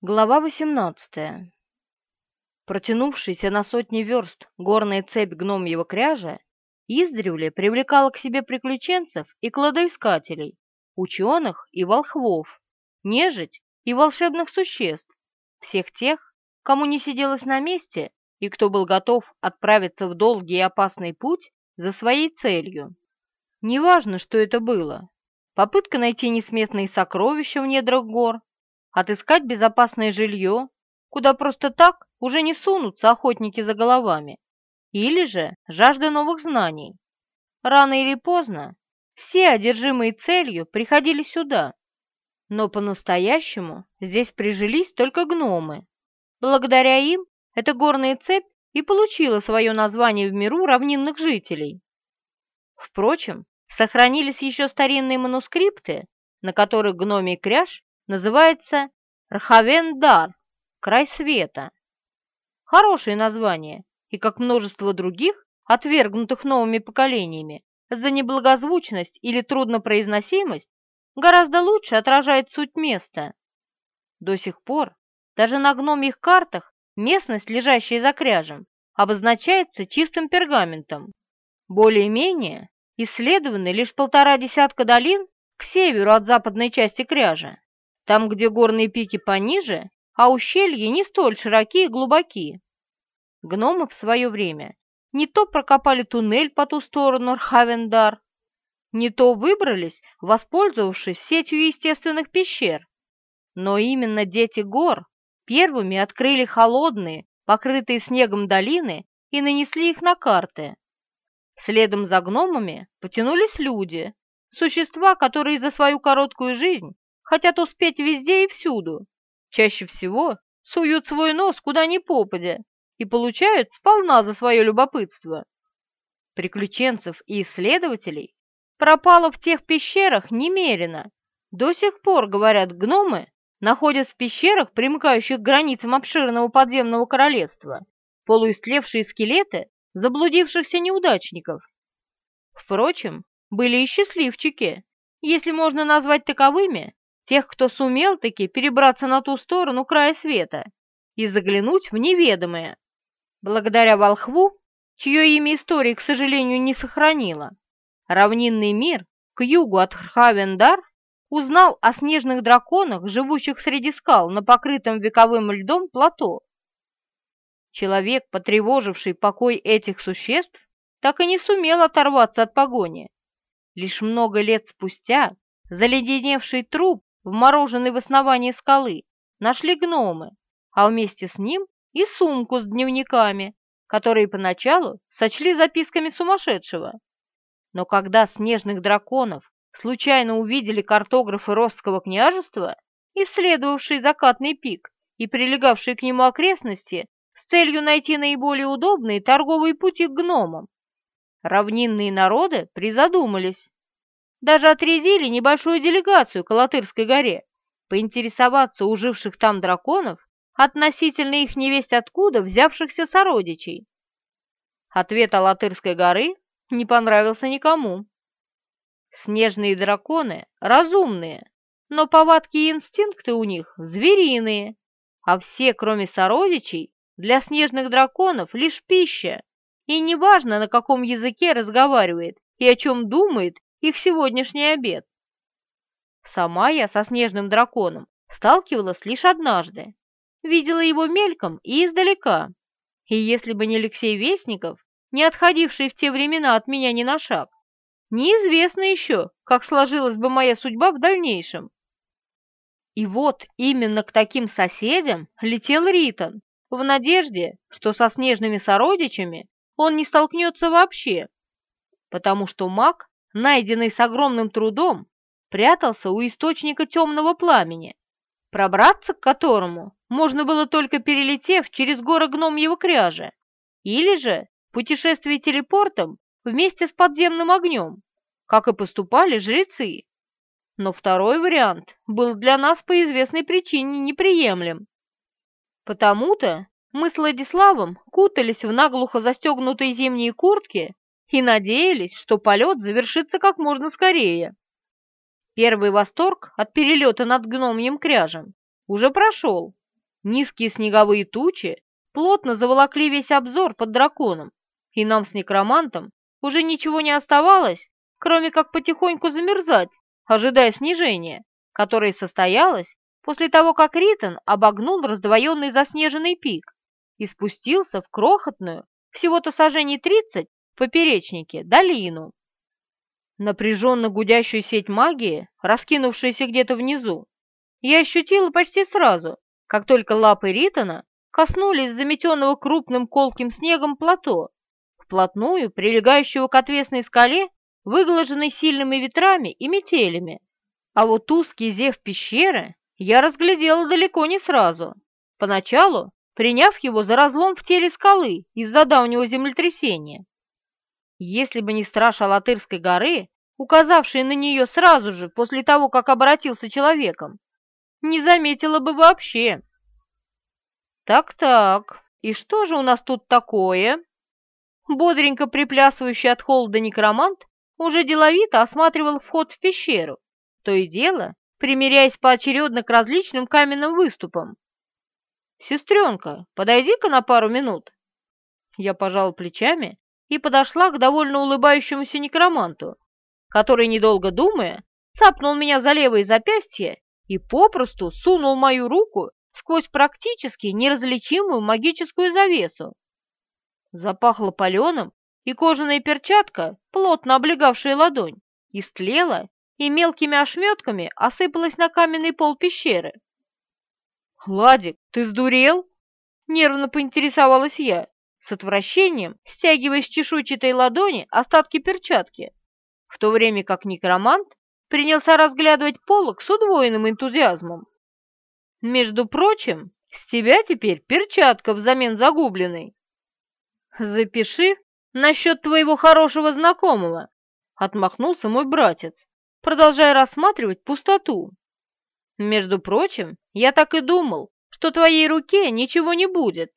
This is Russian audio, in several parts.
Глава 18. Протянувшаяся на сотни верст горная цепь гномьего кряжа издревле привлекала к себе приключенцев и кладоискателей, ученых и волхвов, нежить и волшебных существ, всех тех, кому не сиделось на месте и кто был готов отправиться в долгий и опасный путь за своей целью. Неважно, что это было. Попытка найти несметные сокровища в недрах гор, отыскать безопасное жилье, куда просто так уже не сунутся охотники за головами, или же жажда новых знаний. Рано или поздно все одержимые целью приходили сюда, но по-настоящему здесь прижились только гномы. Благодаря им эта горная цепь и получила свое название в миру равнинных жителей. Впрочем, сохранились еще старинные манускрипты, на которых гномий кряж называется Рхавендар, край света. Хорошее название, и как множество других, отвергнутых новыми поколениями, за неблагозвучность или труднопроизносимость, гораздо лучше отражает суть места. До сих пор даже на гномьих картах местность, лежащая за кряжем, обозначается чистым пергаментом. Более-менее исследованы лишь полтора десятка долин к северу от западной части кряжа там, где горные пики пониже, а ущелья не столь широкие и глубоки. Гномы в свое время не то прокопали туннель по ту сторону Рхавендар, не то выбрались, воспользовавшись сетью естественных пещер. Но именно дети гор первыми открыли холодные, покрытые снегом долины и нанесли их на карты. Следом за гномами потянулись люди, существа, которые за свою короткую жизнь хотят успеть везде и всюду. Чаще всего суют свой нос куда ни попадя и получают сполна за свое любопытство. Приключенцев и исследователей пропало в тех пещерах немерено. До сих пор, говорят гномы, находят в пещерах, примыкающих к границам обширного подземного королевства, полуистлевшие скелеты заблудившихся неудачников. Впрочем, были и счастливчики, если можно назвать таковыми, тех, кто сумел таки перебраться на ту сторону края света и заглянуть в неведомое. Благодаря волхву, чье имя истории, к сожалению, не сохранила, равнинный мир к югу от Хавендар узнал о снежных драконах, живущих среди скал на покрытом вековым льдом плато. Человек, потревоживший покой этих существ, так и не сумел оторваться от погони. Лишь много лет спустя заледеневший труп вмороженный в основании скалы, нашли гномы, а вместе с ним и сумку с дневниками, которые поначалу сочли записками сумасшедшего. Но когда снежных драконов случайно увидели картографы Ростского княжества, исследовавшие закатный пик и прилегавшие к нему окрестности с целью найти наиболее удобные торговые пути к гномам, равнинные народы призадумались даже отрядили небольшую делегацию к Алатырской горе, поинтересоваться у живших там драконов относительно их невесть откуда взявшихся сородичей. Ответ Алатырской горы не понравился никому. Снежные драконы разумные, но повадки и инстинкты у них звериные, а все, кроме сородичей, для снежных драконов лишь пища, и неважно, на каком языке разговаривает и о чем думает их сегодняшний обед. Сама я со снежным драконом сталкивалась лишь однажды. Видела его мельком и издалека. И если бы не Алексей Вестников, не отходивший в те времена от меня ни на шаг, неизвестно еще, как сложилась бы моя судьба в дальнейшем. И вот именно к таким соседям летел Ритон, в надежде, что со снежными сородичами он не столкнется вообще, потому что маг найденный с огромным трудом, прятался у источника темного пламени, пробраться к которому можно было только перелетев через горы гномьего кряжа, или же путешествие телепортом вместе с подземным огнем, как и поступали жрецы. Но второй вариант был для нас по известной причине неприемлем. Потому-то мы с Владиславом кутались в наглухо застегнутые зимние куртки и надеялись, что полет завершится как можно скорее. Первый восторг от перелета над гномьим кряжем уже прошел, Низкие снеговые тучи плотно заволокли весь обзор под драконом, и нам с некромантом уже ничего не оставалось, кроме как потихоньку замерзать, ожидая снижения, которое состоялось после того, как Ритон обогнул раздвоенный заснеженный пик и спустился в крохотную, всего-то сажений тридцать, поперечнике, долину. Напряженно гудящую сеть магии, раскинувшуюся где-то внизу, я ощутила почти сразу, как только лапы Ритона коснулись заметенного крупным колким снегом плато, вплотную прилегающего к отвесной скале, выглаженной сильными ветрами и метелями. А вот узкий зев пещеры я разглядела далеко не сразу, поначалу приняв его за разлом в теле скалы из-за давнего землетрясения. Если бы не страж Алатырской горы, указавший на нее сразу же после того, как обратился человеком, не заметила бы вообще. Так-так, и что же у нас тут такое? Бодренько приплясывающий от холода некромант уже деловито осматривал вход в пещеру, то и дело, примеряясь поочередно к различным каменным выступам. «Сестренка, подойди-ка на пару минут». Я пожал плечами и подошла к довольно улыбающемуся некроманту, который, недолго думая, цапнул меня за левое запястье и попросту сунул мою руку сквозь практически неразличимую магическую завесу. Запахло паленым, и кожаная перчатка, плотно облегавшая ладонь, истлела и мелкими ошметками осыпалась на каменный пол пещеры. «Ладик, ты сдурел?» — нервно поинтересовалась я, с отвращением стягивая с чешуйчатой ладони остатки перчатки, в то время как некромант принялся разглядывать полок с удвоенным энтузиазмом. «Между прочим, с тебя теперь перчатка взамен загубленной». «Запиши насчет твоего хорошего знакомого», — отмахнулся мой братец, продолжая рассматривать пустоту. «Между прочим, я так и думал, что твоей руке ничего не будет.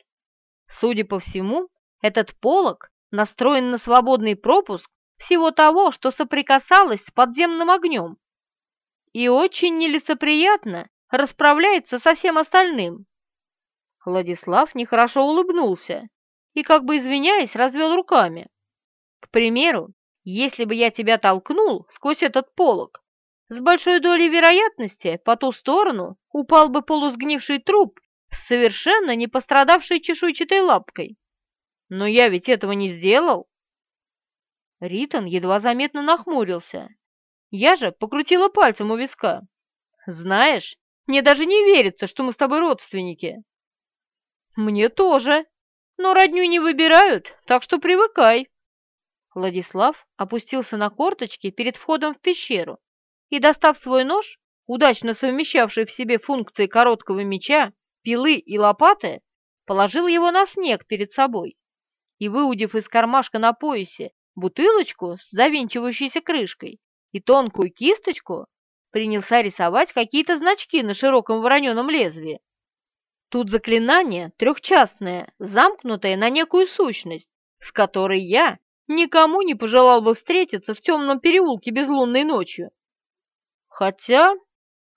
Судя по всему, этот полог настроен на свободный пропуск всего того, что соприкасалось с подземным огнем, и очень нелицеприятно расправляется со всем остальным. Владислав нехорошо улыбнулся и, как бы извиняясь, развел руками. К примеру, если бы я тебя толкнул сквозь этот полог, с большой долей вероятности по ту сторону упал бы полусгнивший труп совершенно не пострадавшей чешуйчатой лапкой. Но я ведь этого не сделал. Ритон едва заметно нахмурился. Я же покрутила пальцем у виска. Знаешь, мне даже не верится, что мы с тобой родственники. Мне тоже, но родню не выбирают, так что привыкай. Владислав опустился на корточки перед входом в пещеру и, достав свой нож, удачно совмещавший в себе функции короткого меча, пилы и лопаты, положил его на снег перед собой и, выудив из кармашка на поясе бутылочку с завинчивающейся крышкой и тонкую кисточку, принялся рисовать какие-то значки на широком вороненом лезвии. Тут заклинание трехчастное, замкнутое на некую сущность, с которой я никому не пожелал бы встретиться в темном переулке безлунной ночью. Хотя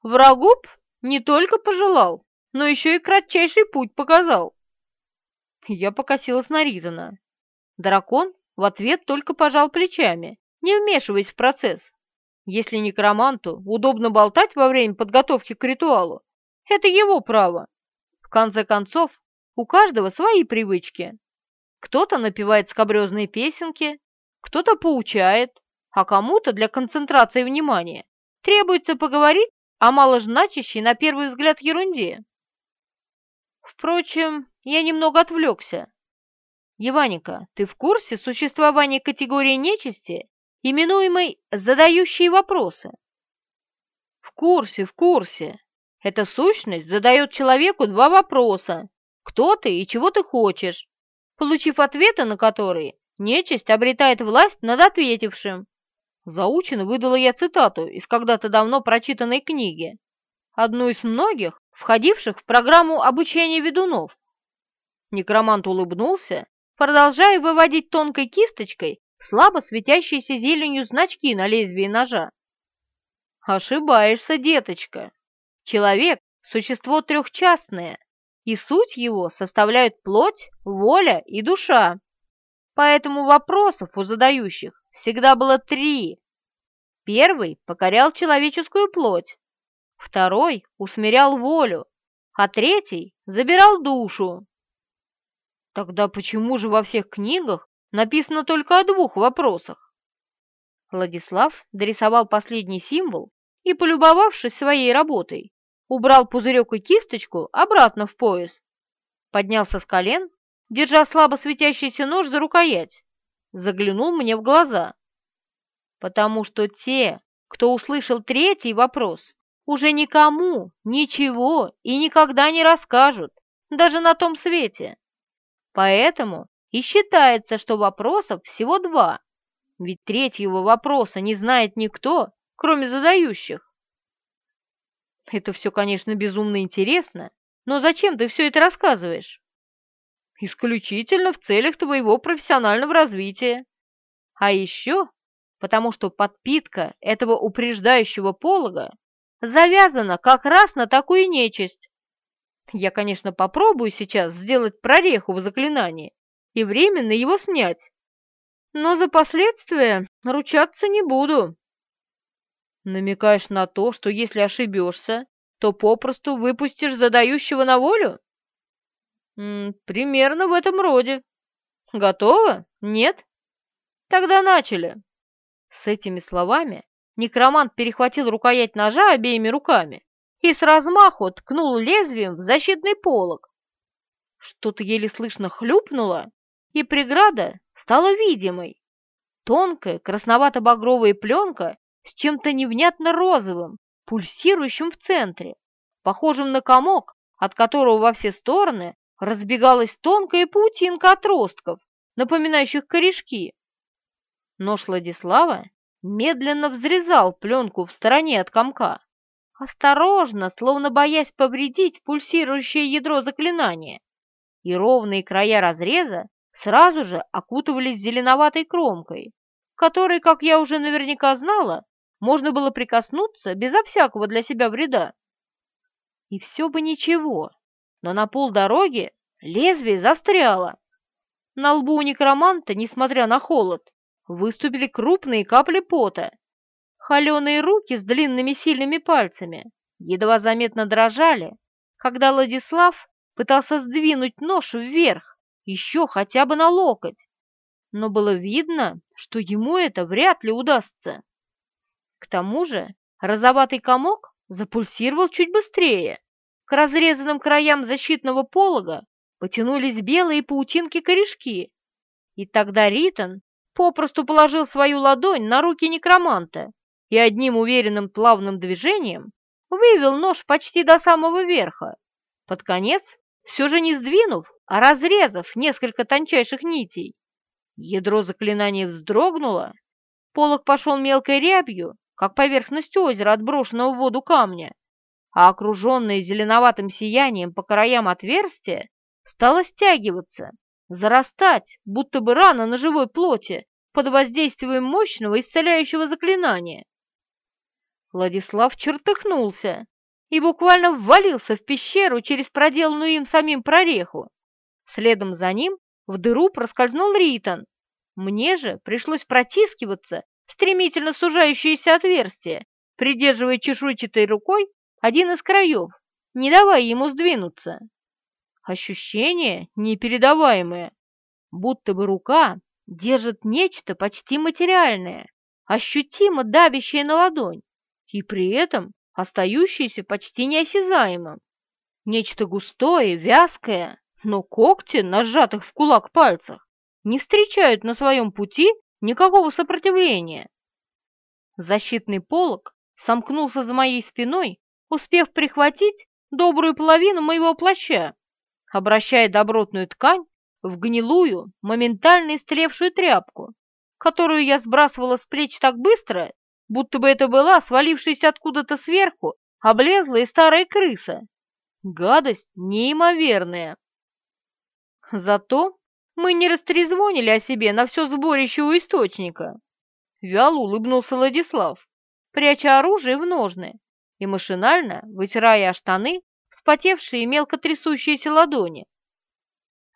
врагу б не только пожелал, но еще и кратчайший путь показал. Я покосилась на Ризана. Дракон в ответ только пожал плечами, не вмешиваясь в процесс. Если некроманту удобно болтать во время подготовки к ритуалу, это его право. В конце концов, у каждого свои привычки. Кто-то напевает скобрезные песенки, кто-то поучает, а кому-то для концентрации внимания требуется поговорить о маложначащей на первый взгляд ерунде. Впрочем, я немного отвлекся. Еваника, ты в курсе существования категории нечисти, именуемой «задающие вопросы»? В курсе, в курсе. Эта сущность задает человеку два вопроса. Кто ты и чего ты хочешь? Получив ответы на которые, нечисть обретает власть над ответившим. Заучено выдала я цитату из когда-то давно прочитанной книги, одну из многих, входивших в программу обучения ведунов. Некромант улыбнулся, продолжая выводить тонкой кисточкой слабо светящиеся зеленью значки на лезвии ножа. Ошибаешься, деточка. Человек — существо трехчастное, и суть его составляют плоть, воля и душа. Поэтому вопросов у задающих всегда было три. Первый покорял человеческую плоть, второй усмирял волю, а третий забирал душу. Тогда почему же во всех книгах написано только о двух вопросах? Владислав дорисовал последний символ и, полюбовавшись своей работой, убрал пузырек и кисточку обратно в пояс, поднялся с колен, держа слабо светящийся нож за рукоять, заглянул мне в глаза. Потому что те, кто услышал третий вопрос, уже никому ничего и никогда не расскажут, даже на том свете. Поэтому и считается, что вопросов всего два, ведь третьего вопроса не знает никто, кроме задающих. Это все, конечно, безумно интересно, но зачем ты все это рассказываешь? Исключительно в целях твоего профессионального развития. А еще потому что подпитка этого упреждающего полога завязана как раз на такую нечисть. Я, конечно, попробую сейчас сделать прореху в заклинании и временно его снять, но за последствия ручаться не буду. Намекаешь на то, что если ошибешься, то попросту выпустишь задающего на волю? М -м, примерно в этом роде. Готово? Нет? Тогда начали. С этими словами некромант перехватил рукоять ножа обеими руками и с размаху ткнул лезвием в защитный полог. Что-то еле слышно хлюпнуло, и преграда стала видимой. Тонкая красновато-багровая пленка с чем-то невнятно розовым, пульсирующим в центре, похожим на комок, от которого во все стороны разбегалась тонкая паутинка отростков, напоминающих корешки. Нож Владислава медленно взрезал пленку в стороне от комка, осторожно, словно боясь повредить пульсирующее ядро заклинания, и ровные края разреза сразу же окутывались зеленоватой кромкой, которой, как я уже наверняка знала, можно было прикоснуться безо всякого для себя вреда. И все бы ничего, но на полдороги лезвие застряло. На лбу у некроманта, несмотря на холод, выступили крупные капли пота. Холеные руки с длинными сильными пальцами едва заметно дрожали, когда Владислав пытался сдвинуть нож вверх, еще хотя бы на локоть. Но было видно, что ему это вряд ли удастся. К тому же розоватый комок запульсировал чуть быстрее. К разрезанным краям защитного полога потянулись белые паутинки-корешки. И тогда Ритон попросту положил свою ладонь на руки некроманта и одним уверенным плавным движением вывел нож почти до самого верха, под конец все же не сдвинув, а разрезав несколько тончайших нитей. Ядро заклинания вздрогнуло, полог пошел мелкой рябью, как поверхность озера, отброшенного в воду камня, а окруженное зеленоватым сиянием по краям отверстия стало стягиваться, зарастать, будто бы рана на живой плоти под воздействием мощного исцеляющего заклинания. Владислав чертыхнулся и буквально ввалился в пещеру через проделанную им самим прореху. Следом за ним в дыру проскользнул Ритон. Мне же пришлось протискиваться в стремительно сужающееся отверстие, придерживая чешуйчатой рукой один из краев, не давая ему сдвинуться. Ощущение непередаваемое, будто бы рука держит нечто почти материальное, ощутимо давящее на ладонь, и при этом остающееся почти неосязаемым. Нечто густое, вязкое, но когти, нажатых в кулак пальцах, не встречают на своем пути никакого сопротивления. Защитный полог сомкнулся за моей спиной, успев прихватить добрую половину моего плаща обращая добротную ткань в гнилую, моментально истлевшую тряпку, которую я сбрасывала с плеч так быстро, будто бы это была свалившаяся откуда-то сверху облезлая старая крыса. Гадость неимоверная. Зато мы не растрезвонили о себе на все сборище у источника. Вяло улыбнулся Владислав, пряча оружие в ножны и машинально, вытирая штаны, вспотевшие и мелко трясущиеся ладони.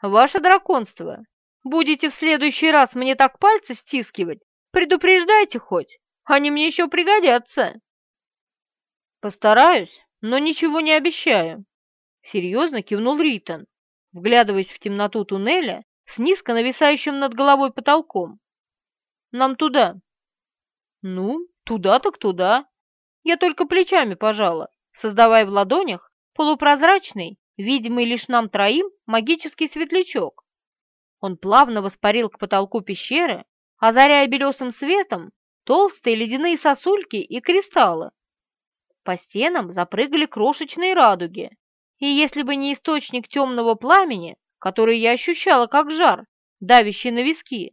«Ваше драконство, будете в следующий раз мне так пальцы стискивать, предупреждайте хоть, они мне еще пригодятся». «Постараюсь, но ничего не обещаю», — серьезно кивнул Ритон, вглядываясь в темноту туннеля с низко нависающим над головой потолком. «Нам туда». «Ну, туда так туда». Я только плечами пожала, создавая в ладонях полупрозрачный, видимый лишь нам троим, магический светлячок. Он плавно воспарил к потолку пещеры, озаряя белесым светом толстые ледяные сосульки и кристаллы. По стенам запрыгали крошечные радуги, и если бы не источник темного пламени, который я ощущала как жар, давящий на виски,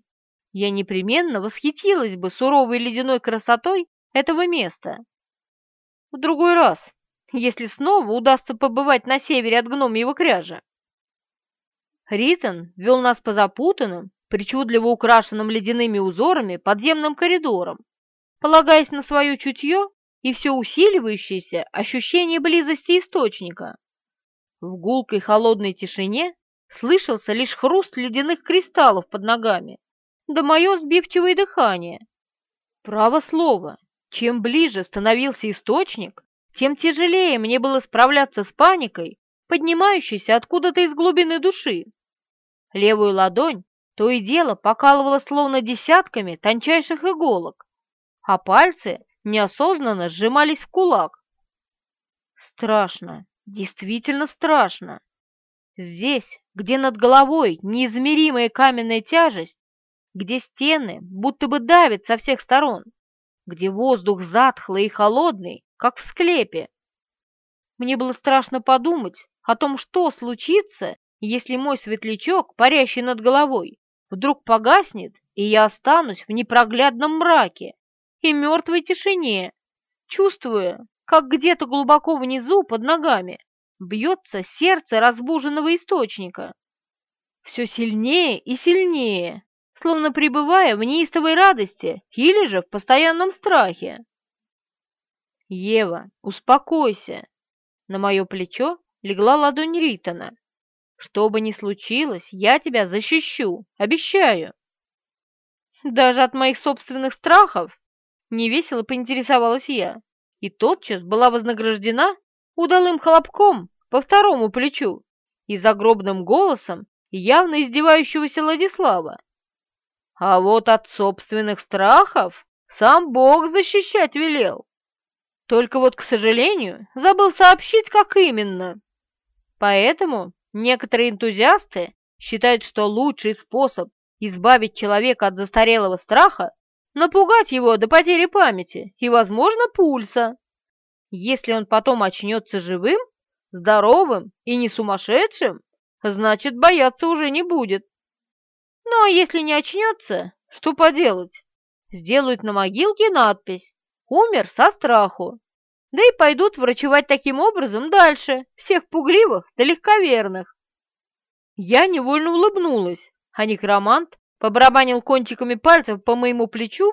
я непременно восхитилась бы суровой ледяной красотой этого места. В другой раз, если снова удастся побывать на севере от гномьего кряжа. Ритон вел нас по запутанным, причудливо украшенным ледяными узорами подземным коридорам, полагаясь на свое чутье и все усиливающееся ощущение близости источника. В гулкой холодной тишине слышался лишь хруст ледяных кристаллов под ногами, да мое сбивчивое дыхание. Право слово, чем ближе становился источник, тем тяжелее мне было справляться с паникой, поднимающейся откуда-то из глубины души. Левую ладонь то и дело покалывало словно десятками тончайших иголок, а пальцы неосознанно сжимались в кулак. Страшно, действительно страшно. Здесь, где над головой неизмеримая каменная тяжесть, где стены будто бы давят со всех сторон, где воздух затхлый и холодный, как в склепе. Мне было страшно подумать о том, что случится, если мой светлячок, парящий над головой, вдруг погаснет, и я останусь в непроглядном мраке и мертвой тишине, чувствуя, как где-то глубоко внизу под ногами бьется сердце разбуженного источника. Все сильнее и сильнее, словно пребывая в неистовой радости или же в постоянном страхе. «Ева, успокойся!» На мое плечо легла ладонь Ритона. «Что бы ни случилось, я тебя защищу, обещаю!» «Даже от моих собственных страхов?» Невесело поинтересовалась я, и тотчас была вознаграждена удалым хлопком по второму плечу и загробным голосом явно издевающегося Владислава. А вот от собственных страхов сам Бог защищать велел. Только вот, к сожалению, забыл сообщить, как именно. Поэтому некоторые энтузиасты считают, что лучший способ избавить человека от застарелого страха – напугать его до потери памяти и, возможно, пульса. Если он потом очнется живым, здоровым и не сумасшедшим, значит, бояться уже не будет. Ну, а если не очнется, что поделать? Сделают на могилке надпись «Умер со страху». Да и пойдут врачевать таким образом дальше всех пугливых да легковерных. Я невольно улыбнулась, а некромант побарабанил кончиками пальцев по моему плечу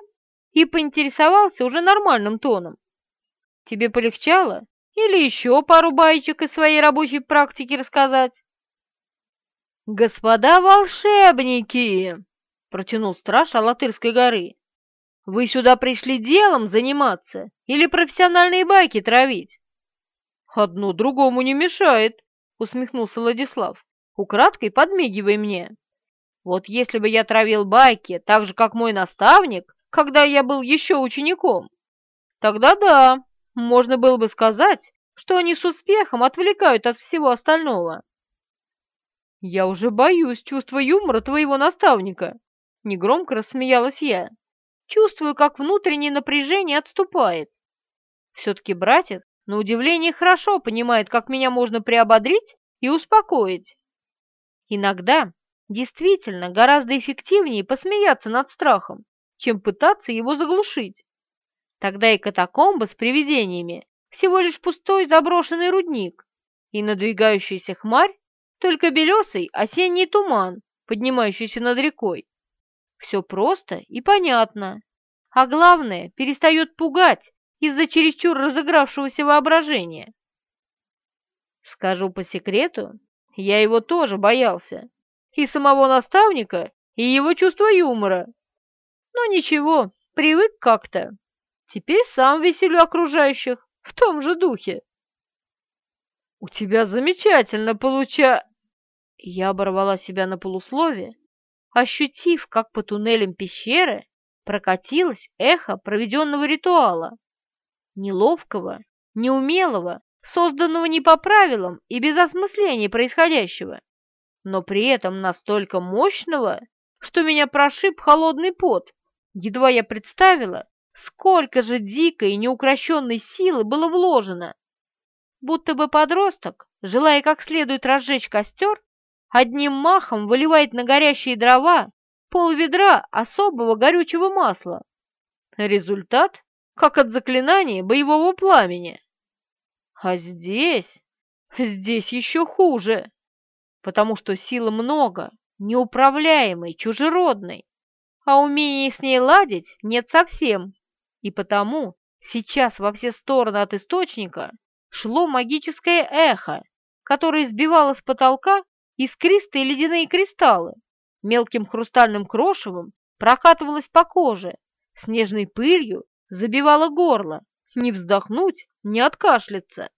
и поинтересовался уже нормальным тоном. «Тебе полегчало? Или еще пару баечек из своей рабочей практики рассказать?» «Господа волшебники!» — протянул страж Алатырской горы. «Вы сюда пришли делом заниматься или профессиональные байки травить?» «Одно другому не мешает», — усмехнулся Владислав, украдкой подмигивая мне. «Вот если бы я травил байки так же, как мой наставник, когда я был еще учеником, тогда да, можно было бы сказать, что они с успехом отвлекают от всего остального». «Я уже боюсь чувства юмора твоего наставника», — негромко рассмеялась я. «Чувствую, как внутреннее напряжение отступает. Все-таки братец, на удивление, хорошо понимает, как меня можно приободрить и успокоить. Иногда действительно гораздо эффективнее посмеяться над страхом, чем пытаться его заглушить. Тогда и катакомба с привидениями всего лишь пустой заброшенный рудник, и надвигающаяся хмарь только белесый осенний туман, поднимающийся над рекой. Все просто и понятно, а главное, перестает пугать из-за чересчур разыгравшегося воображения. Скажу по секрету, я его тоже боялся. И самого наставника, и его чувство юмора. Но ничего, привык как-то. Теперь сам веселю окружающих в том же духе. «У тебя замечательно получа...» Я оборвала себя на полусловие, ощутив, как по туннелям пещеры прокатилось эхо проведенного ритуала. Неловкого, неумелого, созданного не по правилам и без осмысления происходящего, но при этом настолько мощного, что меня прошиб холодный пот, едва я представила, сколько же дикой и неукрощенной силы было вложено. Будто бы подросток, желая как следует разжечь костер, одним махом выливает на горящие дрова пол ведра особого горючего масла. Результат как от заклинания боевого пламени. А здесь, здесь еще хуже, потому что силы много, неуправляемой, чужеродной, а умения с ней ладить нет совсем, и потому сейчас во все стороны от источника шло магическое эхо, которое сбивало с потолка искристые ледяные кристаллы, мелким хрустальным крошевом прокатывалось по коже, снежной пылью забивало горло, не вздохнуть, не откашляться.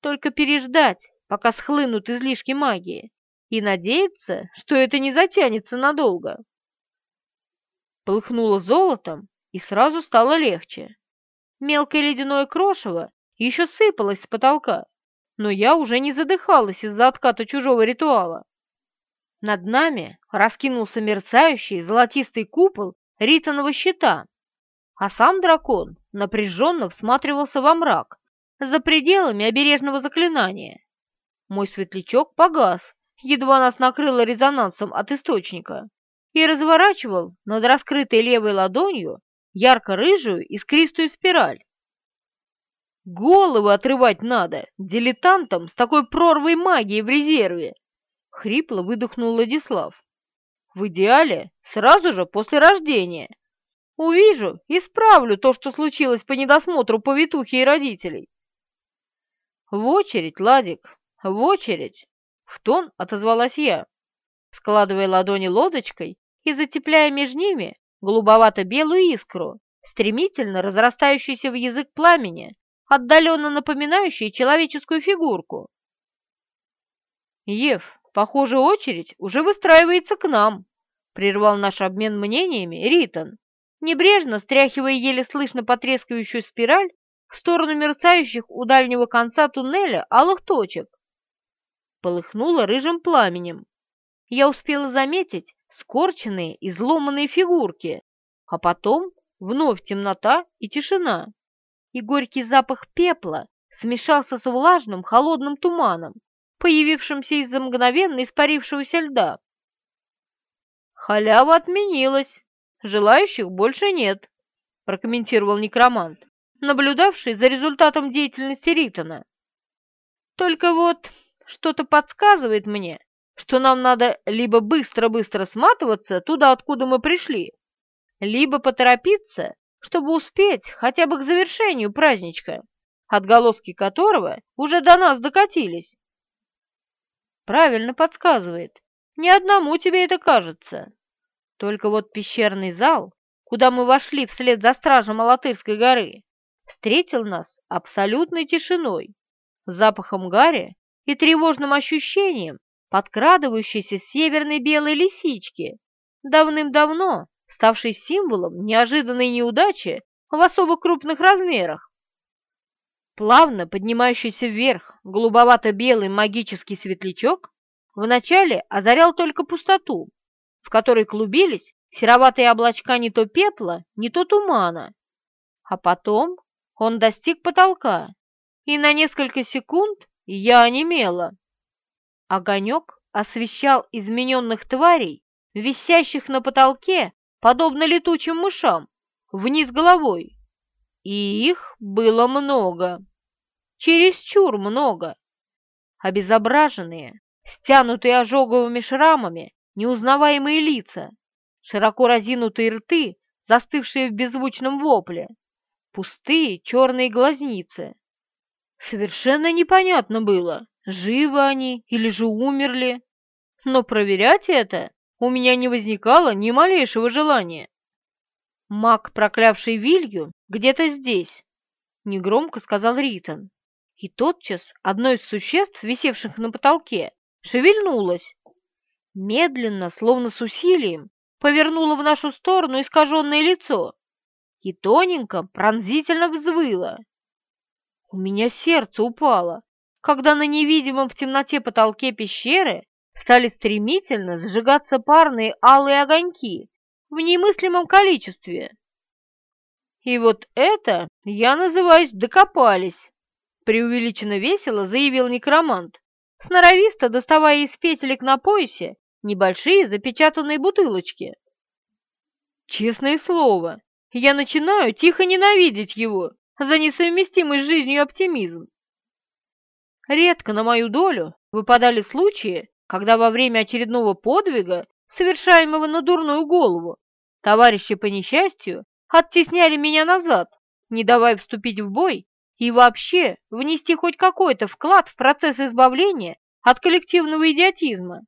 Только переждать, пока схлынут излишки магии, и надеяться, что это не затянется надолго. Полыхнуло золотом, и сразу стало легче. Мелкое ледяное крошево еще сыпалось с потолка, но я уже не задыхалась из-за отката чужого ритуала. Над нами раскинулся мерцающий золотистый купол ританого щита, а сам дракон напряженно всматривался во мрак за пределами обережного заклинания. Мой светлячок погас, едва нас накрыло резонансом от источника, и разворачивал над раскрытой левой ладонью ярко-рыжую искристую спираль. Головы отрывать надо, дилетантам с такой прорвой магии в резерве!» — хрипло выдохнул Владислав. «В идеале сразу же после рождения. Увижу, исправлю то, что случилось по недосмотру повитухи и родителей». «В очередь, Ладик, в очередь!» — в тон отозвалась я, складывая ладони лодочкой и затепляя между ними голубовато-белую искру, стремительно разрастающуюся в язык пламени, отдаленно напоминающую человеческую фигурку. «Ев, похоже, очередь уже выстраивается к нам», — прервал наш обмен мнениями Ритон, небрежно стряхивая еле слышно потрескивающую спираль в сторону мерцающих у дальнего конца туннеля алых точек. Полыхнуло рыжим пламенем. Я успела заметить скорченные, изломанные фигурки, а потом вновь темнота и тишина и горький запах пепла смешался с влажным холодным туманом, появившимся из-за мгновенно испарившегося льда. «Халява отменилась, желающих больше нет», — прокомментировал некромант, наблюдавший за результатом деятельности Ритона. «Только вот что-то подсказывает мне, что нам надо либо быстро-быстро сматываться туда, откуда мы пришли, либо поторопиться чтобы успеть хотя бы к завершению праздничка, отголоски которого уже до нас докатились. Правильно подсказывает. Ни одному тебе это кажется. Только вот пещерный зал, куда мы вошли вслед за стражем Алатырской горы, встретил нас абсолютной тишиной, запахом гари и тревожным ощущением подкрадывающейся северной белой лисички, давным-давно ставший символом неожиданной неудачи в особо крупных размерах. Плавно поднимающийся вверх голубовато-белый магический светлячок вначале озарял только пустоту, в которой клубились сероватые облачка не то пепла, не то тумана. А потом он достиг потолка, и на несколько секунд я онемела. Огонек освещал измененных тварей, висящих на потолке подобно летучим мышам, вниз головой. И их было много, чересчур много. Обезображенные, стянутые ожоговыми шрамами, неузнаваемые лица, широко разинутые рты, застывшие в беззвучном вопле, пустые черные глазницы. Совершенно непонятно было, живы они или же умерли. Но проверять это у меня не возникало ни малейшего желания. Маг, проклявший Вилью, где-то здесь, — негромко сказал Ритон. И тотчас одно из существ, висевших на потолке, шевельнулось. Медленно, словно с усилием, повернуло в нашу сторону искаженное лицо и тоненько, пронзительно взвыло. У меня сердце упало, когда на невидимом в темноте потолке пещеры стали стремительно сжигаться парные алые огоньки в немыслимом количестве. И вот это я называюсь «докопались», — преувеличенно весело заявил некромант, сноровисто доставая из петелек на поясе небольшие запечатанные бутылочки. Честное слово, я начинаю тихо ненавидеть его за несовместимый с жизнью оптимизм. Редко на мою долю выпадали случаи, когда во время очередного подвига, совершаемого на дурную голову, товарищи по несчастью оттесняли меня назад, не давая вступить в бой и вообще внести хоть какой-то вклад в процесс избавления от коллективного идиотизма.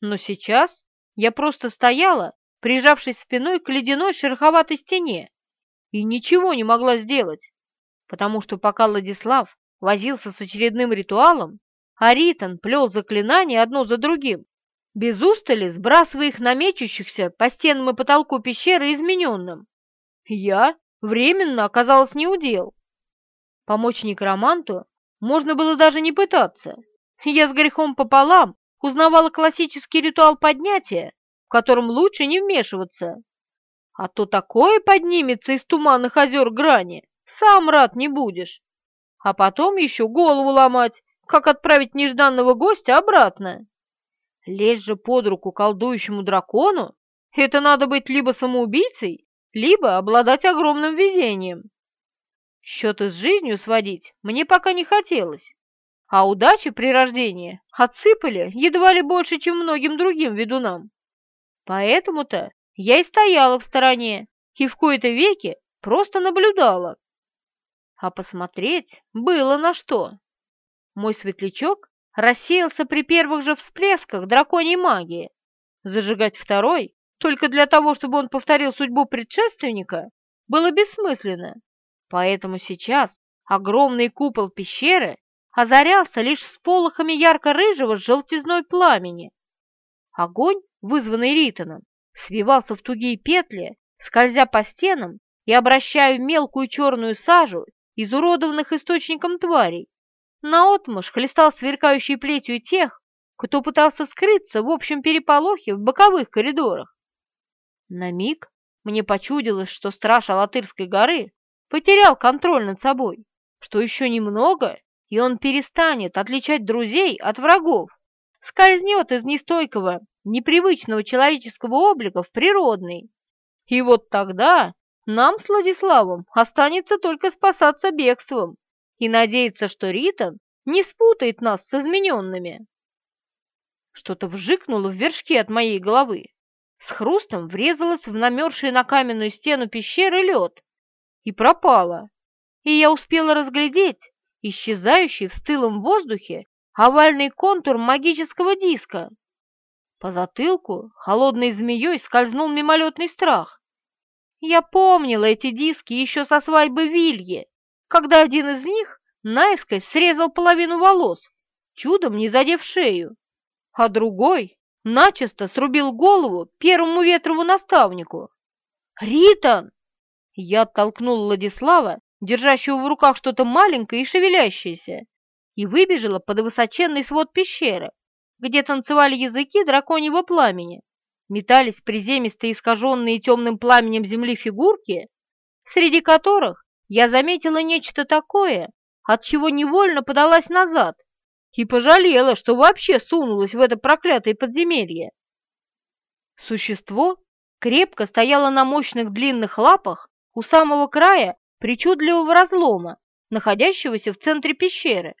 Но сейчас я просто стояла, прижавшись спиной к ледяной шероховатой стене, и ничего не могла сделать, потому что пока Владислав возился с очередным ритуалом, а Ритон плел заклинания одно за другим, без устали сбрасывая их на мечущихся по стенам и потолку пещеры измененным. Я временно оказалась неудел. Помочь некроманту можно было даже не пытаться. Я с грехом пополам узнавала классический ритуал поднятия, в котором лучше не вмешиваться. А то такое поднимется из туманных озер грани, сам рад не будешь. А потом еще голову ломать, как отправить нежданного гостя обратно. Лезть же под руку колдующему дракону — это надо быть либо самоубийцей, либо обладать огромным везением. Счеты с жизнью сводить мне пока не хотелось, а удачи при рождении отсыпали едва ли больше, чем многим другим ведунам. Поэтому-то я и стояла в стороне и в кои-то веки просто наблюдала. А посмотреть было на что. Мой светлячок рассеялся при первых же всплесках драконьей магии. Зажигать второй, только для того, чтобы он повторил судьбу предшественника, было бессмысленно. Поэтому сейчас огромный купол пещеры озарялся лишь всполохами ярко-рыжего с желтизной пламени. Огонь, вызванный Ритоном, свивался в тугие петли, скользя по стенам и обращая в мелкую черную сажу изуродованных источником тварей. Наотмашь хлестал сверкающей плетью тех, кто пытался скрыться в общем переполохе в боковых коридорах. На миг мне почудилось, что страж Алатырской горы потерял контроль над собой, что еще немного, и он перестанет отличать друзей от врагов, скользнет из нестойкого, непривычного человеческого облика в природный. И вот тогда нам с Владиславом останется только спасаться бегством и надеяться, что Ритон не спутает нас с измененными. Что-то вжикнуло в вершки от моей головы, с хрустом врезалось в намерзший на каменную стену пещеры лед и пропало, и я успела разглядеть исчезающий в стылом воздухе овальный контур магического диска. По затылку холодной змеей скользнул мимолетный страх. Я помнила эти диски еще со свадьбы Вильи, когда один из них наискось срезал половину волос, чудом не задев шею, а другой начисто срубил голову первому ветрову наставнику. «Ритан!» Я оттолкнула Владислава, держащего в руках что-то маленькое и шевелящееся, и выбежала под высоченный свод пещеры, где танцевали языки драконьего пламени, метались приземистые искаженные темным пламенем земли фигурки, среди которых я заметила нечто такое, от чего невольно подалась назад и пожалела, что вообще сунулась в это проклятое подземелье. Существо крепко стояло на мощных длинных лапах у самого края причудливого разлома, находящегося в центре пещеры.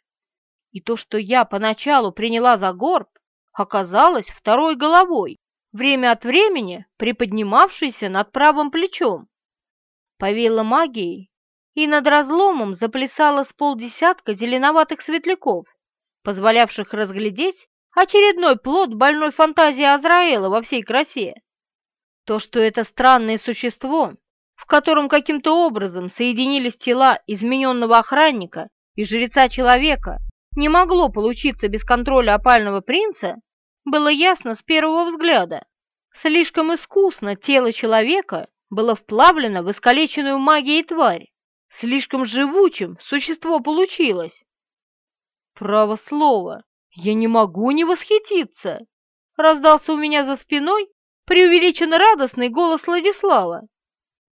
И то, что я поначалу приняла за горб, оказалось второй головой, время от времени приподнимавшейся над правым плечом. Повела магией, и над разломом заплясало с полдесятка зеленоватых светляков, позволявших разглядеть очередной плод больной фантазии Азраэла во всей красе. То, что это странное существо, в котором каким-то образом соединились тела измененного охранника и жреца-человека, не могло получиться без контроля опального принца, было ясно с первого взгляда. Слишком искусно тело человека было вплавлено в искалеченную магией тварь. Слишком живучим существо получилось. Право слово, я не могу не восхититься. Раздался у меня за спиной преувеличенно радостный голос Владислава.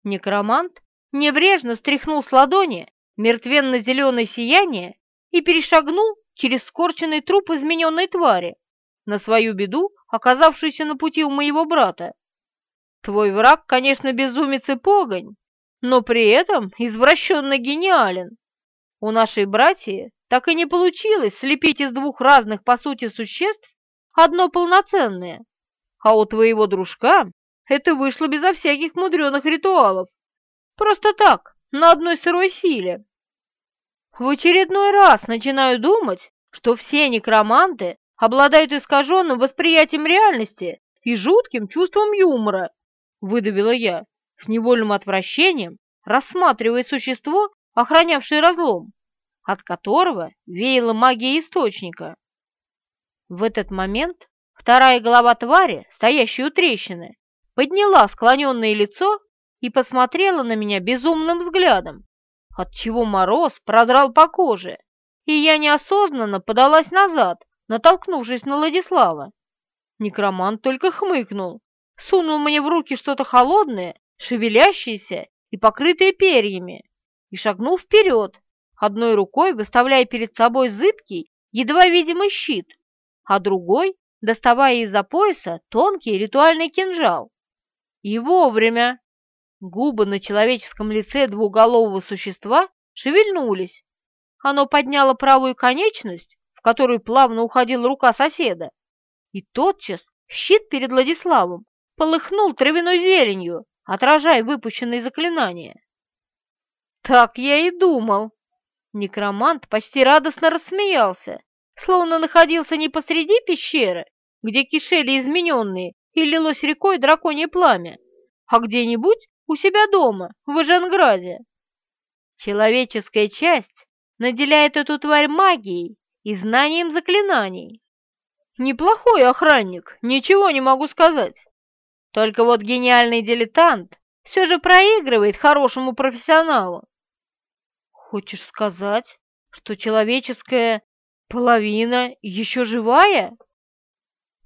Некромант небрежно стряхнул с ладони мертвенно-зеленое сияние и перешагнул через скорченный труп измененной твари, на свою беду оказавшуюся на пути у моего брата. Твой враг, конечно, безумец и погонь, но при этом извращенно гениален. У нашей братьи так и не получилось слепить из двух разных по сути существ одно полноценное, а у твоего дружка это вышло безо всяких мудреных ритуалов. Просто так, на одной сырой силе. В очередной раз начинаю думать, что все некроманты обладают искаженным восприятием реальности и жутким чувством юмора, выдавила я, с невольным отвращением, рассматривая существо, охранявшее разлом, от которого веяло магия источника. В этот момент вторая голова твари, стоящая у трещины, подняла склоненное лицо и посмотрела на меня безумным взглядом, отчего мороз продрал по коже, и я неосознанно подалась назад, натолкнувшись на Владислава. Некромант только хмыкнул, сунул мне в руки что-то холодное, шевелящееся и покрытое перьями, и шагнул вперед, одной рукой выставляя перед собой зыбкий, едва видимый щит, а другой доставая из-за пояса тонкий ритуальный кинжал. И вовремя. Губы на человеческом лице двуголового существа шевельнулись. Оно подняло правую конечность, в которую плавно уходила рука соседа, и тотчас щит перед Владиславом полыхнул травяной зеленью, отражая выпущенные заклинания. «Так я и думал!» Некромант почти радостно рассмеялся, словно находился не посреди пещеры, где кишели измененные и лилось рекой драконье пламя, а где-нибудь у себя дома, в Ижанграде. Человеческая часть наделяет эту тварь магией и знанием заклинаний. Неплохой охранник, ничего не могу сказать. Только вот гениальный дилетант все же проигрывает хорошему профессионалу. Хочешь сказать, что человеческая половина еще живая?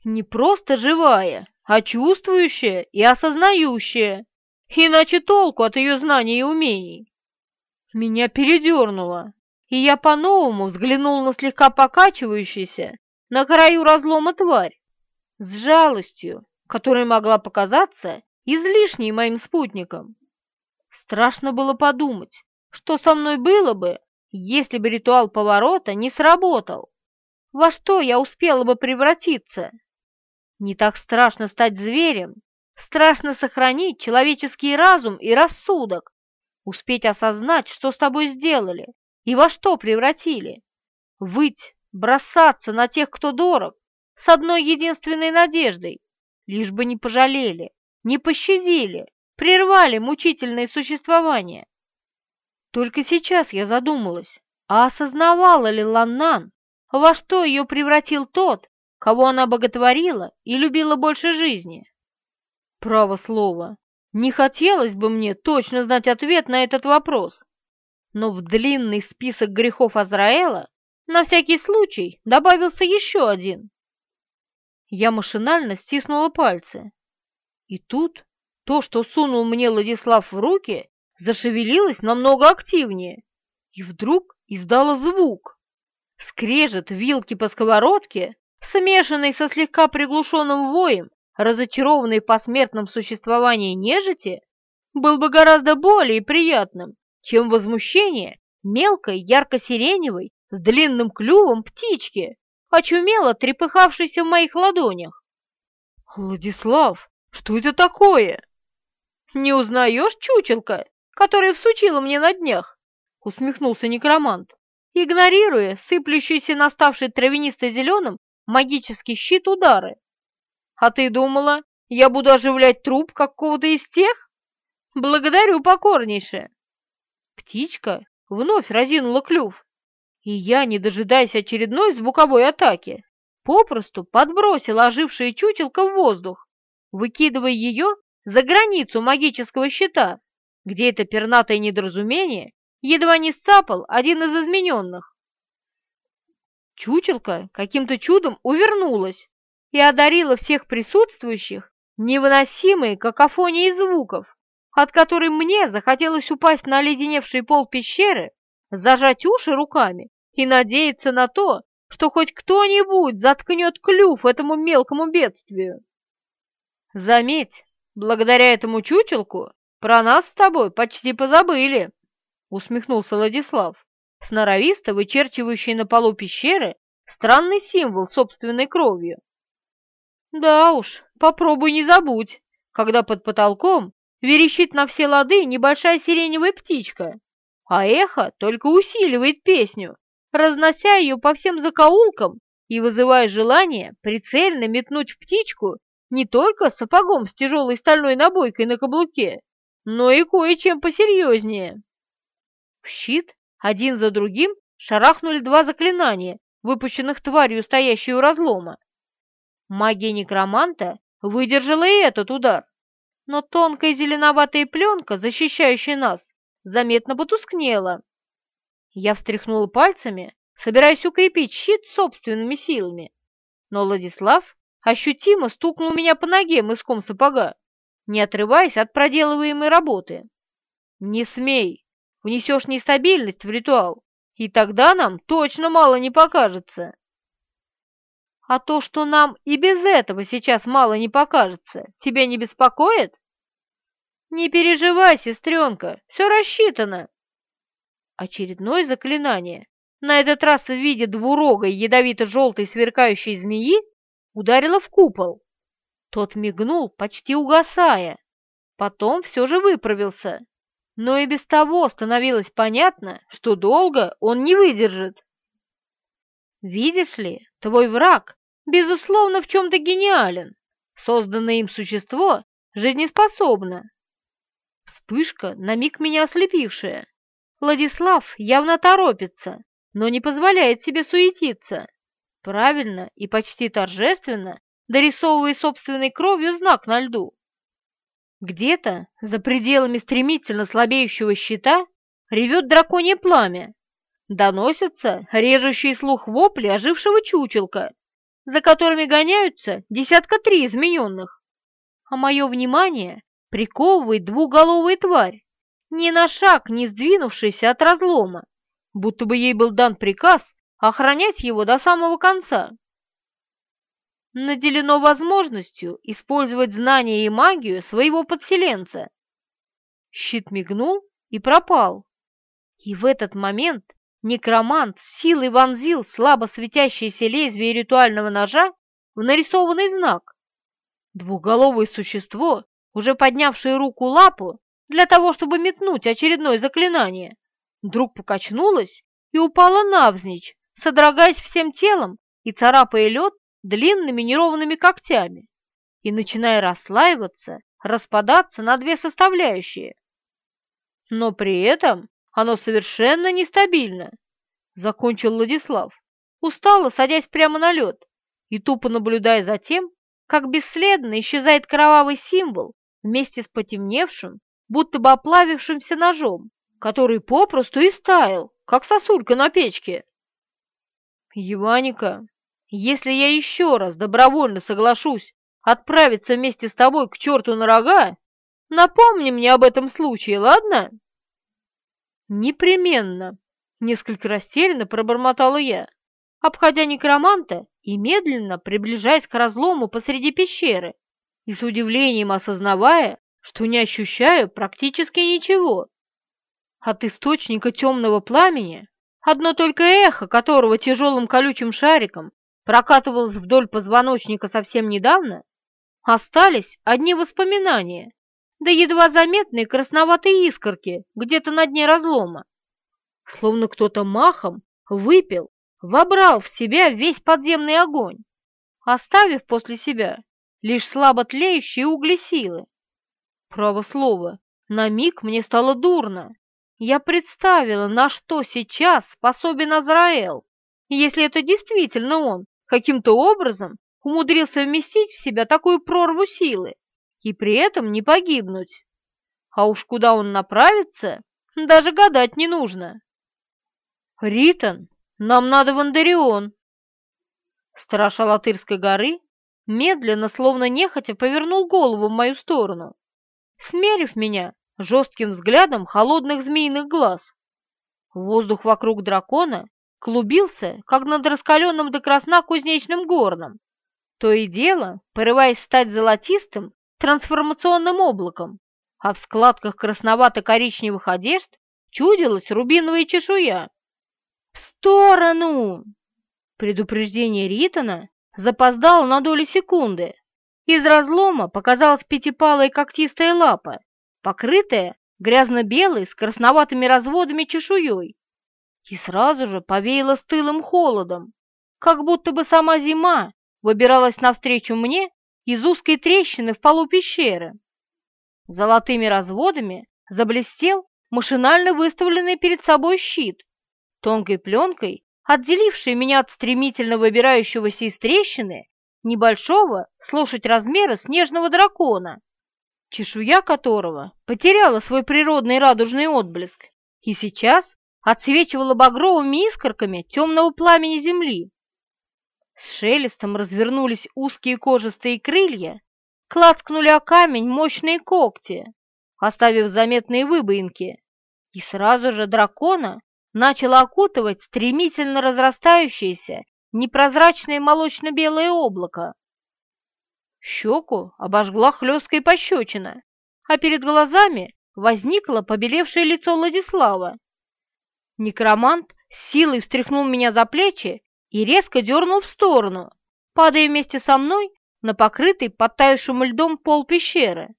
Не просто живая, а чувствующая и осознающая, иначе толку от ее знаний и умений. Меня передернуло, и я по-новому взглянул на слегка покачивающийся на краю разлома тварь, с жалостью, которая могла показаться излишней моим спутникам. Страшно было подумать, что со мной было бы, если бы ритуал поворота не сработал. Во что я успела бы превратиться? Не так страшно стать зверем, страшно сохранить человеческий разум и рассудок, успеть осознать, что с тобой сделали и во что превратили, выть, бросаться на тех, кто дорог, с одной единственной надеждой, лишь бы не пожалели, не пощадили, прервали мучительное существование. Только сейчас я задумалась, а осознавала ли Ланнан, во что ее превратил тот, кого она боготворила и любила больше жизни? Право слово, не хотелось бы мне точно знать ответ на этот вопрос, но в длинный список грехов Азраэла на всякий случай добавился еще один. Я машинально стиснула пальцы. И тут то, что сунул мне Владислав в руки, зашевелилось намного активнее и вдруг издало звук. Скрежет вилки по сковородке, смешанный со слегка приглушенным воем, разочарованный в посмертном существовании нежити, был бы гораздо более приятным, чем возмущение мелкой ярко-сиреневой с длинным клювом птички, очумело трепыхавшейся в моих ладонях. «Владислав, что это такое?» «Не узнаешь чучелка, которая всучила мне на днях?» — усмехнулся некромант игнорируя сыплющийся на ставший травянисто-зеленым магический щит удары. «А ты думала, я буду оживлять труп какого-то из тех? Благодарю покорнейше!» Птичка вновь разинула клюв, и я, не дожидаясь очередной звуковой атаки, попросту подбросила ожившее чутелко в воздух, выкидывая ее за границу магического щита, где это пернатое недоразумение едва не сцапал один из измененных. Чучелка каким-то чудом увернулась и одарила всех присутствующих невыносимой какофонией звуков, от которой мне захотелось упасть на оледеневший пол пещеры, зажать уши руками и надеяться на то, что хоть кто-нибудь заткнет клюв этому мелкому бедствию. Заметь, благодаря этому чучелку про нас с тобой почти позабыли, усмехнулся Владислав, сноровисто вычерчивающий на полу пещеры странный символ собственной кровью. Да уж, попробуй не забудь, когда под потолком верещит на все лады небольшая сиреневая птичка, а эхо только усиливает песню, разнося ее по всем закоулкам и вызывая желание прицельно метнуть в птичку не только сапогом с тяжелой стальной набойкой на каблуке, но и кое-чем посерьезнее. В щит один за другим шарахнули два заклинания, выпущенных тварью, стоящей у разлома. Магия некроманта выдержала и этот удар, но тонкая зеленоватая пленка, защищающая нас, заметно потускнела. Я встряхнула пальцами, собираясь укрепить щит собственными силами, но Владислав ощутимо стукнул меня по ноге мыском сапога, не отрываясь от проделываемой работы. «Не смей! Внесешь нестабильность в ритуал, и тогда нам точно мало не покажется!» А то, что нам и без этого сейчас мало не покажется, тебя не беспокоит? Не переживай, сестренка, все рассчитано. Очередное заклинание, на этот раз в виде двурогой ядовито-желтой сверкающей змеи, ударило в купол. Тот мигнул, почти угасая. Потом все же выправился. Но и без того становилось понятно, что долго он не выдержит. Видишь ли, твой враг безусловно, в чем-то гениален. Созданное им существо жизнеспособно. Вспышка, на миг меня ослепившая. Владислав явно торопится, но не позволяет себе суетиться. Правильно и почти торжественно дорисовывая собственной кровью знак на льду. Где-то, за пределами стремительно слабеющего щита, ревет драконье пламя. Доносятся режущие слух вопли ожившего чучелка за которыми гоняются десятка три измененных. А мое внимание приковывает двуголовая тварь, ни на шаг не сдвинувшаяся от разлома, будто бы ей был дан приказ охранять его до самого конца. Наделено возможностью использовать знания и магию своего подселенца. Щит мигнул и пропал. И в этот момент Некромант силой вонзил слабо светящееся лезвие ритуального ножа в нарисованный знак. Двуголовое существо, уже поднявшее руку лапу для того, чтобы метнуть очередное заклинание, вдруг покачнулось и упало навзничь, содрогаясь всем телом и царапая лед длинными неровными когтями и начиная расслаиваться, распадаться на две составляющие. Но при этом оно совершенно нестабильно. Закончил Владислав, устало садясь прямо на лед и тупо наблюдая за тем, как бесследно исчезает кровавый символ вместе с потемневшим, будто бы оплавившимся ножом, который попросту истаял, как сосулька на печке. Еваника, если я еще раз добровольно соглашусь отправиться вместе с тобой к черту на рога, напомни мне об этом случае, ладно? «Непременно!» — несколько растерянно пробормотала я, обходя некроманта и медленно приближаясь к разлому посреди пещеры и с удивлением осознавая, что не ощущаю практически ничего. От источника темного пламени, одно только эхо которого тяжелым колючим шариком прокатывалось вдоль позвоночника совсем недавно, остались одни воспоминания, да едва заметные красноватые искорки где-то на дне разлома. Словно кто-то махом выпил, вобрал в себя весь подземный огонь, оставив после себя лишь слабо тлеющие угли силы. Право слово, на миг мне стало дурно. Я представила, на что сейчас способен Азраэл, если это действительно он каким-то образом умудрился вместить в себя такую прорву силы и при этом не погибнуть. А уж куда он направится, даже гадать не нужно. «Ритон, нам надо в Андарион!» Страж Алатырской горы медленно, словно нехотя, повернул голову в мою сторону, смерив меня жестким взглядом холодных змеиных глаз. Воздух вокруг дракона клубился, как над раскаленным до красна кузнечным горном, то и дело порываясь стать золотистым трансформационным облаком, а в складках красновато-коричневых одежд чудилась рубиновая чешуя. «В сторону!» Предупреждение Ритона запоздало на долю секунды. Из разлома показалась пятипалая когтистая лапа, покрытая грязно-белой с красноватыми разводами чешуей. И сразу же повеяло стылым холодом, как будто бы сама зима выбиралась навстречу мне из узкой трещины в полу пещеры. Золотыми разводами заблестел машинально выставленный перед собой щит, тонкой пленкой, отделивший меня от стремительно выбирающегося из трещины небольшого, слушать размера снежного дракона, чешуя которого потеряла свой природный радужный отблеск и сейчас отсвечивала багровыми искорками темного пламени земли. С шелестом развернулись узкие кожистые крылья, клацкнули о камень мощные когти, оставив заметные выбоинки, и сразу же дракона начало окутывать стремительно разрастающееся непрозрачное молочно-белое облако. Щеку обожгла хлесткой пощечина, а перед глазами возникло побелевшее лицо Владислава. Некромант силой встряхнул меня за плечи и резко дернул в сторону, падая вместе со мной на покрытый подтаявшим льдом пол пещеры.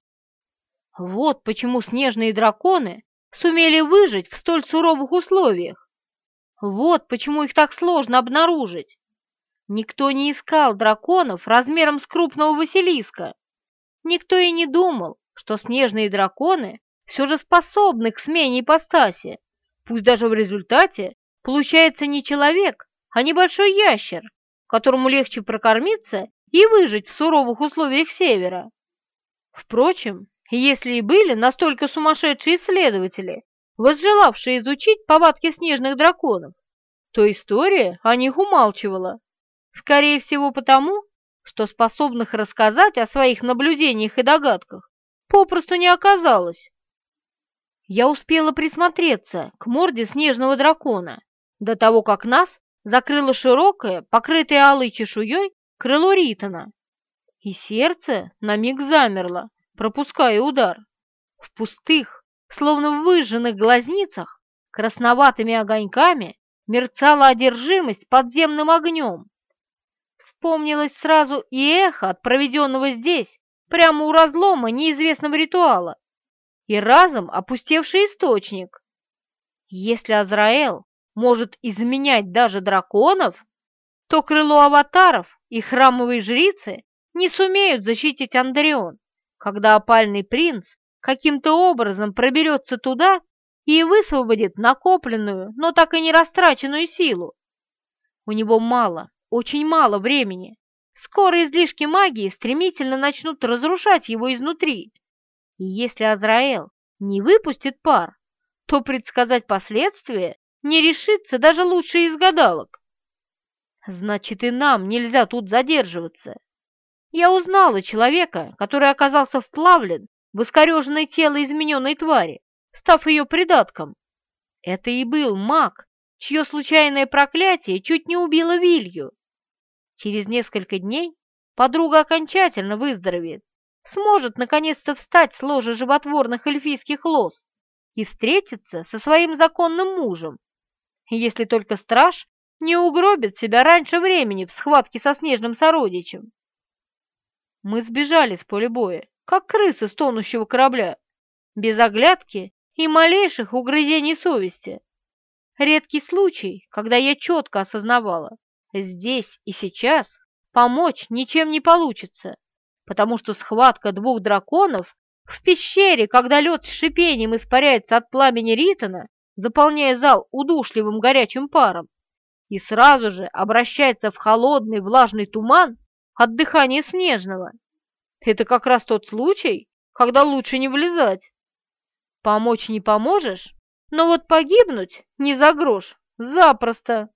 Вот почему снежные драконы сумели выжить в столь суровых условиях. Вот почему их так сложно обнаружить. Никто не искал драконов размером с крупного Василиска. Никто и не думал, что снежные драконы все же способны к смене ипостаси, пусть даже в результате получается не человек, а небольшой ящер, которому легче прокормиться и выжить в суровых условиях севера. Впрочем, если и были настолько сумасшедшие исследователи, возжелавшие изучить повадки снежных драконов, то история о них умалчивала. Скорее всего потому, что способных рассказать о своих наблюдениях и догадках попросту не оказалось. Я успела присмотреться к морде снежного дракона до того, как нас закрыло широкое, покрытое алой чешуей, крыло Ритона, и сердце на миг замерло, пропуская удар. В пустых, словно выжженных глазницах, красноватыми огоньками мерцала одержимость подземным огнем. Вспомнилось сразу и эхо от проведенного здесь, прямо у разлома неизвестного ритуала, и разом опустевший источник. Если Азраэл может изменять даже драконов, то крыло аватаров и храмовые жрицы не сумеют защитить Андреон когда опальный принц каким-то образом проберется туда и высвободит накопленную, но так и не растраченную силу. У него мало, очень мало времени. Скоро излишки магии стремительно начнут разрушать его изнутри. И если Азраэл не выпустит пар, то предсказать последствия не решится даже лучший из гадалок. Значит, и нам нельзя тут задерживаться я узнала человека, который оказался вплавлен в искореженное тело измененной твари, став ее придатком. Это и был маг, чье случайное проклятие чуть не убило Вилью. Через несколько дней подруга окончательно выздоровеет, сможет наконец-то встать с ложа животворных эльфийских лос и встретиться со своим законным мужем, если только страж не угробит себя раньше времени в схватке со снежным сородичем. Мы сбежали с поля боя, как крысы с тонущего корабля, без оглядки и малейших угрызений совести. редкий случай, когда я четко осознавала, здесь и сейчас помочь ничем не получится, потому что схватка двух драконов в пещере, когда лед с шипением испаряется от пламени Ритона, заполняя зал удушливым горячим паром, и сразу же обращается в холодный влажный туман от дыхания снежного. Это как раз тот случай, когда лучше не влезать. Помочь не поможешь, но вот погибнуть не за грош, запросто.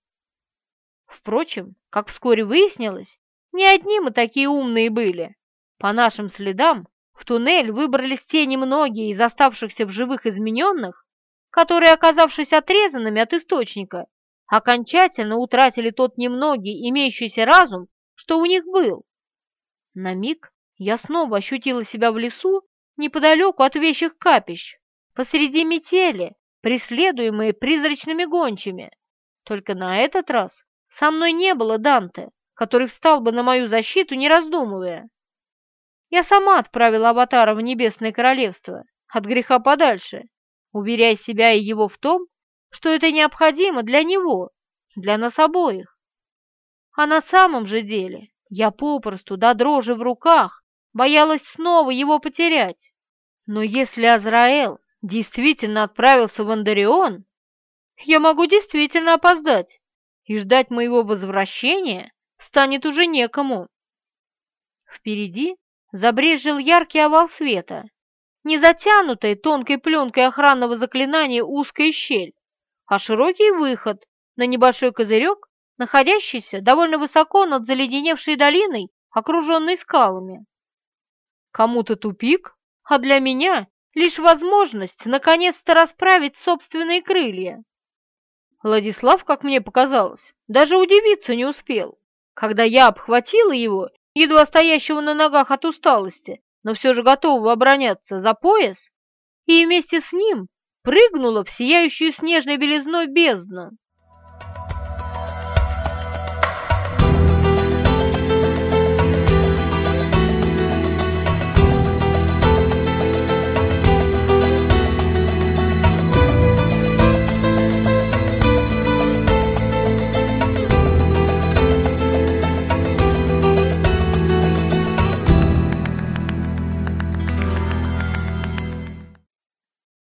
Впрочем, как вскоре выяснилось, не одни мы такие умные были. По нашим следам в туннель выбрались те немногие из оставшихся в живых измененных, которые, оказавшись отрезанными от источника, окончательно утратили тот немногий имеющийся разум, что у них был. На миг я снова ощутила себя в лесу неподалеку от вещих капищ, посреди метели, преследуемые призрачными гончими. Только на этот раз со мной не было Данте, который встал бы на мою защиту, не раздумывая. Я сама отправила аватара в Небесное Королевство, от греха подальше, уверяя себя и его в том, что это необходимо для него, для нас обоих. А на самом же деле я попросту до дрожи в руках боялась снова его потерять. Но если Азраэл действительно отправился в Андарион, я могу действительно опоздать, и ждать моего возвращения станет уже некому. Впереди забрежил яркий овал света, не затянутая тонкой пленкой охранного заклинания узкая щель, а широкий выход на небольшой козырек, находящийся довольно высоко над заледеневшей долиной, окруженной скалами. Кому-то тупик, а для меня лишь возможность наконец-то расправить собственные крылья. Владислав, как мне показалось, даже удивиться не успел, когда я обхватила его, едва стоящего на ногах от усталости, но все же готового обороняться за пояс, и вместе с ним прыгнула в сияющую снежной белизной бездну.